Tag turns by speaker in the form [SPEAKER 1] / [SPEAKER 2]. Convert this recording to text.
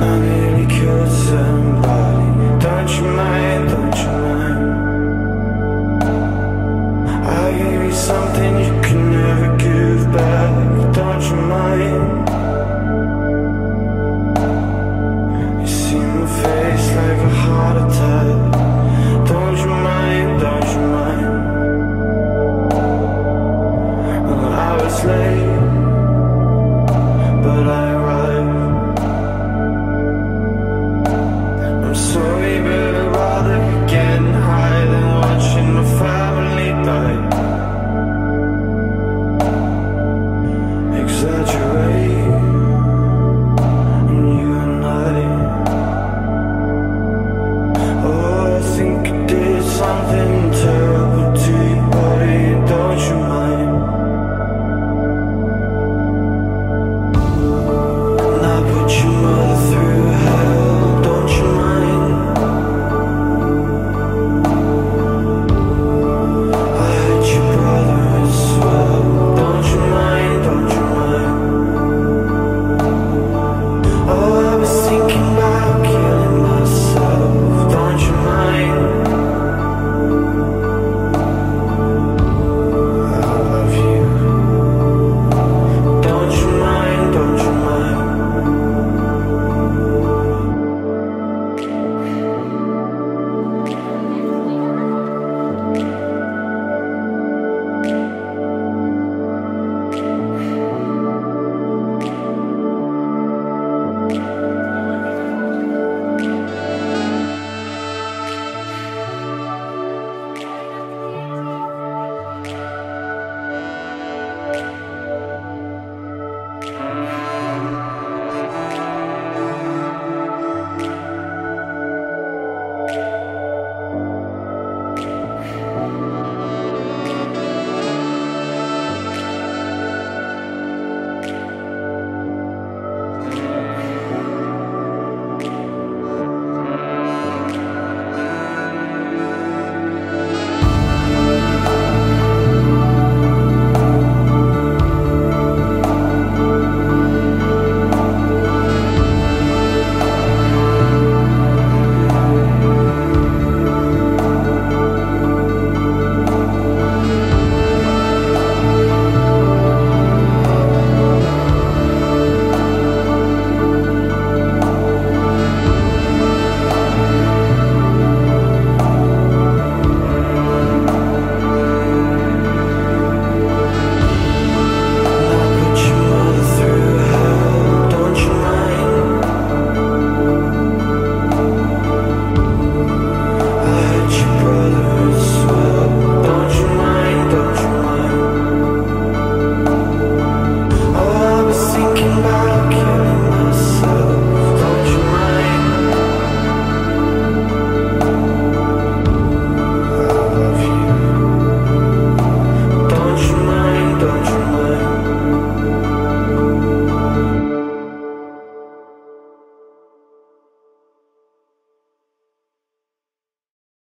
[SPEAKER 1] I nearly killed somebody. Don't you mind, don't you mind? I gave you something you can never give back. Don't you mind? You see my face like a heart attack. Don't you mind, don't you mind? I was late But I